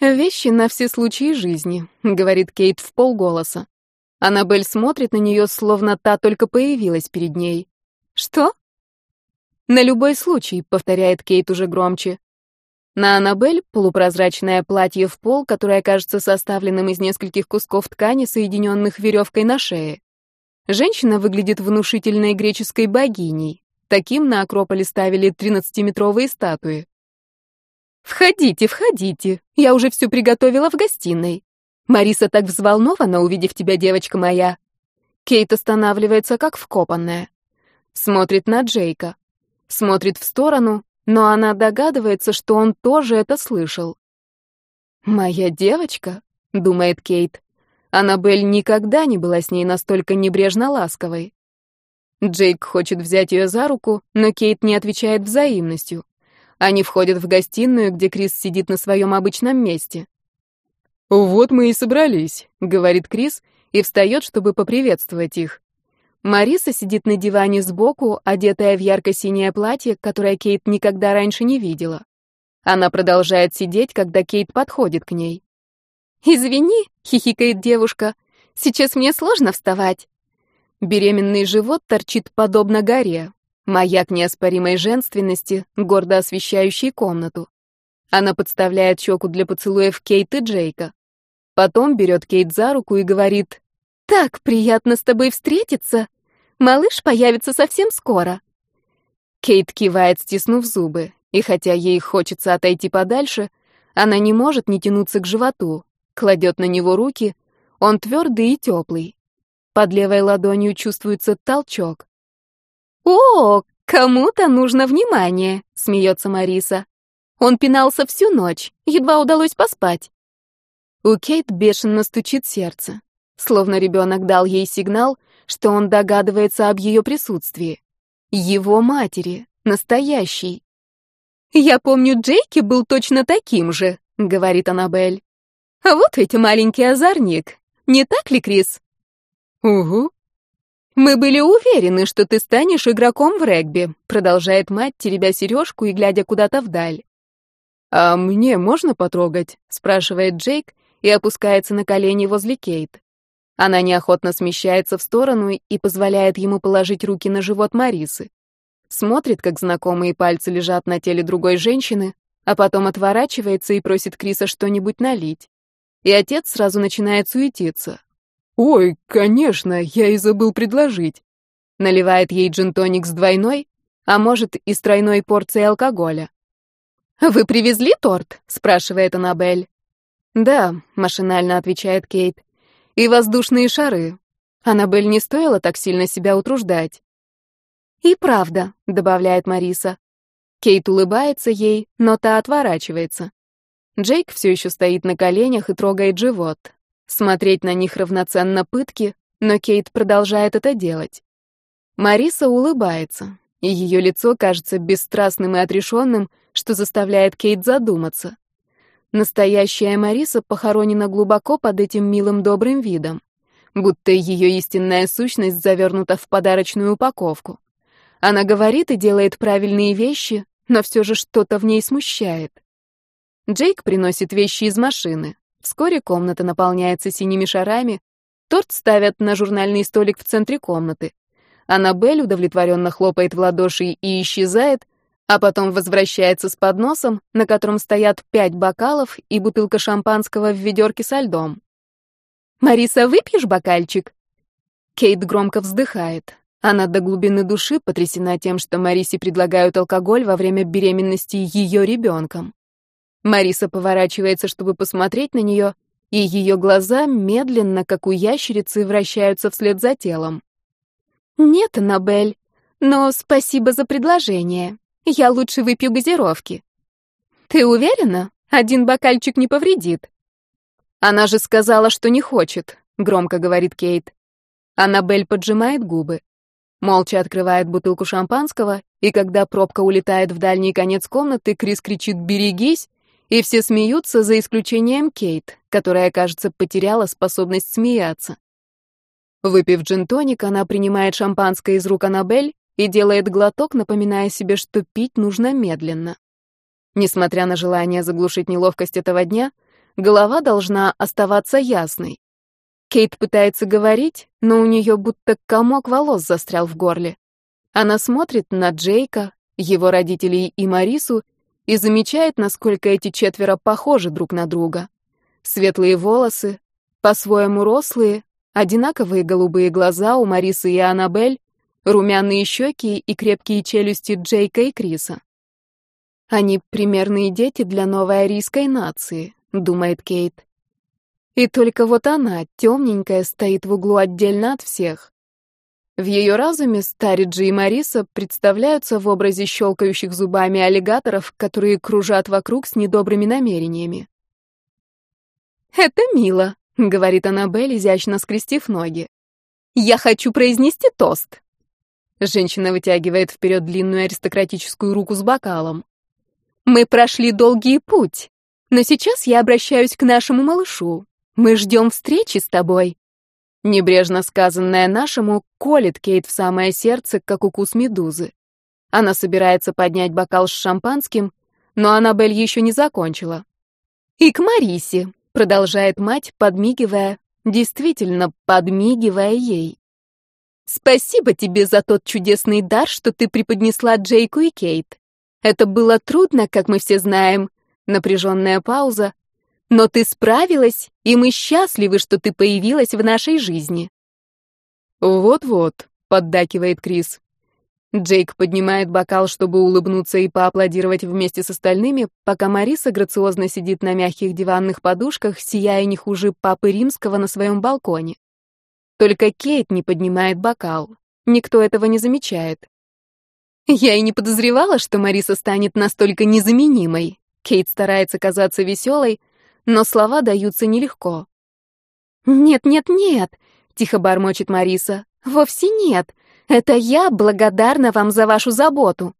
«Вещи на все случаи жизни», — говорит Кейт в полголоса. Аннабель смотрит на нее, словно та только появилась перед ней. «Что?» «На любой случай», — повторяет Кейт уже громче. На Аннабель полупрозрачное платье в пол, которое кажется составленным из нескольких кусков ткани, соединенных веревкой на шее. Женщина выглядит внушительной греческой богиней. Таким на Акрополе ставили тринадцатиметровые статуи. «Входите, входите. Я уже все приготовила в гостиной. Мариса так взволнована, увидев тебя, девочка моя». Кейт останавливается, как вкопанная. Смотрит на Джейка. Смотрит в сторону, но она догадывается, что он тоже это слышал. «Моя девочка?» — думает Кейт. Аннабель никогда не была с ней настолько небрежно ласковой. Джейк хочет взять ее за руку, но Кейт не отвечает взаимностью. Они входят в гостиную, где Крис сидит на своем обычном месте. «Вот мы и собрались», — говорит Крис и встает, чтобы поприветствовать их. Мариса сидит на диване сбоку, одетая в ярко-синее платье, которое Кейт никогда раньше не видела. Она продолжает сидеть, когда Кейт подходит к ней. «Извини», — хихикает девушка, — «сейчас мне сложно вставать». Беременный живот торчит подобно горе, маяк неоспоримой женственности, гордо освещающий комнату. Она подставляет щеку для поцелуев Кейт и Джейка. Потом берет Кейт за руку и говорит «Так приятно с тобой встретиться. Малыш появится совсем скоро». Кейт кивает, стиснув зубы, и хотя ей хочется отойти подальше, она не может не тянуться к животу, кладет на него руки, он твердый и теплый. Под левой ладонью чувствуется толчок. «О, кому-то нужно внимание», — смеется Мариса. Он пинался всю ночь, едва удалось поспать. У Кейт бешено стучит сердце словно ребенок дал ей сигнал, что он догадывается об ее присутствии. Его матери, настоящей. «Я помню, Джейки был точно таким же», — говорит Аннабель. «А вот ведь маленький озорник. Не так ли, Крис?» «Угу». «Мы были уверены, что ты станешь игроком в регби», — продолжает мать, теребя сережку и глядя куда-то вдаль. «А мне можно потрогать?» — спрашивает Джейк и опускается на колени возле Кейт. Она неохотно смещается в сторону и позволяет ему положить руки на живот Марисы. Смотрит, как знакомые пальцы лежат на теле другой женщины, а потом отворачивается и просит Криса что-нибудь налить. И отец сразу начинает суетиться. «Ой, конечно, я и забыл предложить». Наливает ей джин-тоник с двойной, а может и с тройной порцией алкоголя. «Вы привезли торт?» — спрашивает Аннабель. «Да», — машинально отвечает Кейт и воздушные шары. Аннабель не стоило так сильно себя утруждать. «И правда», — добавляет Мариса. Кейт улыбается ей, но та отворачивается. Джейк все еще стоит на коленях и трогает живот. Смотреть на них равноценно пытки, но Кейт продолжает это делать. Мариса улыбается, и ее лицо кажется бесстрастным и отрешенным, что заставляет Кейт задуматься. Настоящая Мариса похоронена глубоко под этим милым добрым видом, будто ее истинная сущность завернута в подарочную упаковку. Она говорит и делает правильные вещи, но все же что-то в ней смущает. Джейк приносит вещи из машины. Вскоре комната наполняется синими шарами. Торт ставят на журнальный столик в центре комнаты. Аннабель удовлетворенно хлопает в ладоши и исчезает, а потом возвращается с подносом, на котором стоят пять бокалов и бутылка шампанского в ведерке со льдом. «Мариса, выпьешь бокальчик?» Кейт громко вздыхает. Она до глубины души потрясена тем, что Марисе предлагают алкоголь во время беременности ее ребенком. Мариса поворачивается, чтобы посмотреть на нее, и ее глаза медленно, как у ящерицы, вращаются вслед за телом. «Нет, Аннабель, но спасибо за предложение. Я лучше выпью газировки. Ты уверена? Один бокальчик не повредит. Она же сказала, что не хочет, громко говорит Кейт. Аннабель поджимает губы. Молча открывает бутылку шампанского, и когда пробка улетает в дальний конец комнаты, Крис кричит «берегись», и все смеются, за исключением Кейт, которая, кажется, потеряла способность смеяться. Выпив джин-тоник, она принимает шампанское из рук Аннабель и делает глоток, напоминая себе, что пить нужно медленно. Несмотря на желание заглушить неловкость этого дня, Голова должна оставаться ясной. Кейт пытается говорить, но у нее будто комок волос застрял в горле. Она смотрит на Джейка, его родителей и Марису и замечает, насколько эти четверо похожи друг на друга. Светлые волосы, по-своему рослые, одинаковые голубые глаза у Марисы и Аннабель, румяные щеки и крепкие челюсти Джейка и Криса. Они примерные дети для новой арийской нации, думает Кейт. И только вот она, темненькая, стоит в углу отдельно от всех. В ее разуме Стариджи и Мариса представляются в образе щелкающих зубами аллигаторов, которые кружат вокруг с недобрыми намерениями. «Это мило», — говорит Аннабель, изящно скрестив ноги. «Я хочу произнести тост». Женщина вытягивает вперед длинную аристократическую руку с бокалом. «Мы прошли долгий путь, но сейчас я обращаюсь к нашему малышу. Мы ждем встречи с тобой». Небрежно сказанное нашему колет Кейт в самое сердце, как укус медузы. Она собирается поднять бокал с шампанским, но Аннабель еще не закончила. «И к Марисе», — продолжает мать, подмигивая, действительно подмигивая ей. «Спасибо тебе за тот чудесный дар, что ты преподнесла Джейку и Кейт. Это было трудно, как мы все знаем». Напряженная пауза, но ты справилась, и мы счастливы, что ты появилась в нашей жизни. Вот-вот, поддакивает Крис. Джейк поднимает бокал, чтобы улыбнуться и поаплодировать вместе с остальными, пока Мариса грациозно сидит на мягких диванных подушках, сияя не хуже папы римского на своем балконе. Только Кейт не поднимает бокал. Никто этого не замечает. Я и не подозревала, что Мариса станет настолько незаменимой. Кейт старается казаться веселой, но слова даются нелегко. «Нет, нет, нет», — тихо бормочет Мариса. «Вовсе нет. Это я благодарна вам за вашу заботу».